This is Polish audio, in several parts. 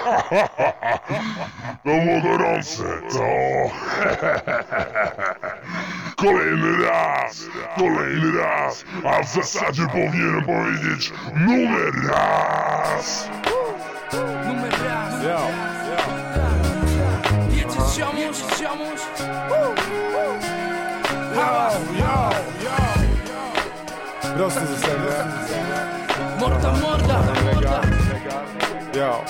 To było gorące, co? Kolejny raz, kolejny raz, a w zasadzie powinienem powiedzieć numer raz. Numer raz Yo, Jedziesz ziomuś, ziomuś yo, yo, yo. Prosto ze sceny. Morda, morda, morda Yo,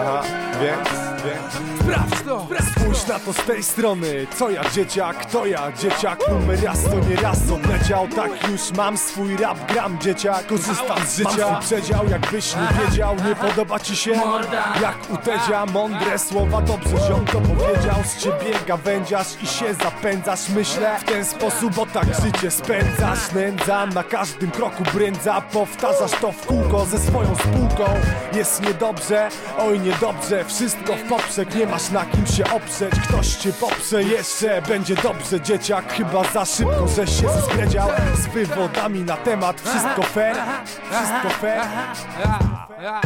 aha, więc, więc. Sprawdź to. Spójrz na to z tej strony, co ja dzieciak, to ja dzieciak. Numer raz to nie raz odleciał, tak już mam swój rap gram dzieciak. Korzystam z życia, mam swój. Przedział jakbyś nie wiedział. Nie podoba ci się? Jak utedzia, mądre słowa, dobrze ziom to powiedział. Z ciebie gawędziasz i się zapędzasz. Myślę w ten sposób, bo tak życie spędzasz. Nędza na każdym kroku brędza. Powtarzasz to w kółko ze swoją spółką Jest niedobrze, oj niedobrze Wszystko w poprzek, nie masz na kim się oprzeć. Ktoś cię poprze jeszcze, będzie dobrze Dzieciak chyba za szybko, żeś się zespredział Z wywodami na temat, wszystko fair Wszystko fair.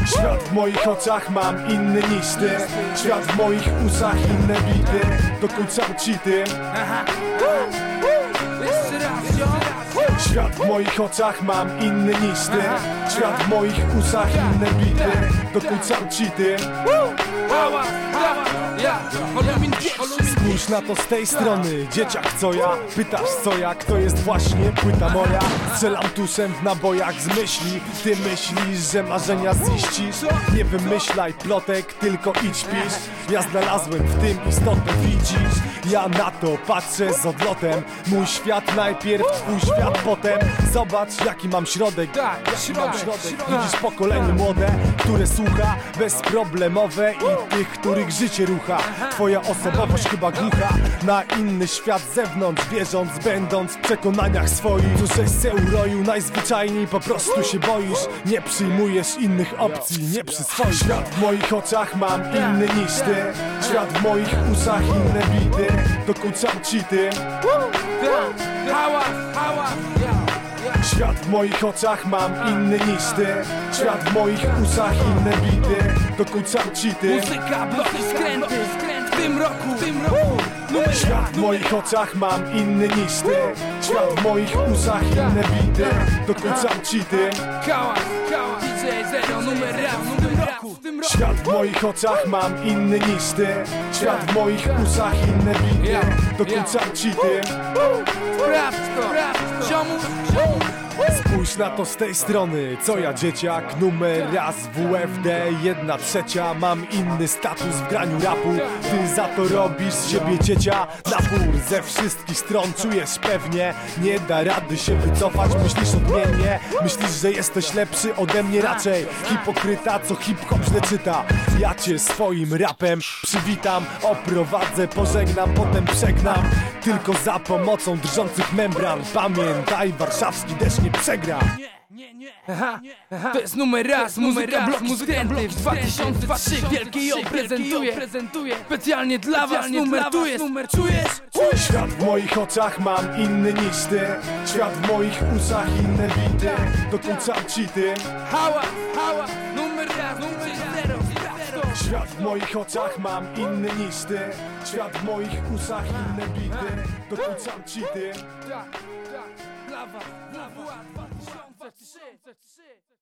Świat w moich oczach mam inny niż ty. Świat w moich uszach inne bity. Dokuczam ci ty Świat w moich oczach mam inny niż ty. Świat w moich uszach inne bity. Dokuczam ci ty Hała, hała, ja Holumin pierwszy Spójrz na to z tej strony, dzieciak co ja? Pytasz co ja, kto jest właśnie płyta moja? Strzelam tuszem w nabojach z myśli. Ty myślisz, że marzenia ziścisz? Nie wymyślaj plotek, tylko idź pisz. Ja znalazłem w tym istotę, widzisz? Ja na to patrzę z odlotem. Mój świat najpierw, twój świat potem Zobacz jaki mam środek. Tak, Jaki mam środek. Widzisz pokolenie młode, które słucha Bezproblemowe i tych, których życie rucha. Twoja osobowość chyba głucha Na inny świat zewnątrz Wierząc, będąc w przekonaniach swoich. Tu żeś se uroił najzwyczajniej Po prostu się boisz. Nie przyjmujesz innych opcji Nie przyswoisz Świat w moich oczach mam inny niż ty. Świat w moich uszach inne bity. Dokuczam ci ty. Hała, hała, ja Świat w moich oczach mam inny niż ty. Świat w moich uszach inne bity. Dokuczam ci ty? Muzyka, bloki, skręty. W tym roku, w tym roku. Numer Świat w moich oczach mam inny niż ty. Świat w moich uszach inne bity. Dokuczam ci ty? Hałas, hałas DJ Zero, numer raz W tym roku, Świat w moich oczach mam inny niż ty. Świat w moich uszach inne bity Dokuczam ci ty Sprawdź to, ziomuś Spójrz na to z tej strony, co ja dzieciak Numer raz WFD, jedna trzecia. Mam inny status w graniu rapu. Ty za to robisz z siebie dziecia Napór ze wszystkich stron czujesz pewnie. Nie da rady się wycofać, myślisz odmiennie. Myślisz, że jesteś lepszy ode mnie raczej. Hipokryta, co hip-hop źle czyta. Ja cię swoim rapem przywitam. Oprowadzę, pożegnam, potem przegnam Tylko za pomocą drżących membran. Pamiętaj, warszawski deszcz nie przegra. Aha, to jest numer raz, muzyka blok, muzyka blok w 2023 Wielkie ją prezentuje, specjalnie dla was numer tu jest, numer czujesz? Świat w moich oczach mam inny niż ty. Świat w moich uszach inne bity. Dokuczam ci ty Hała, hała, Świat w moich oczach mam inny niż ty. Świat w moich usach inne bity. Dokuczam cheaty Tak, tak, dla was, dla was. 2003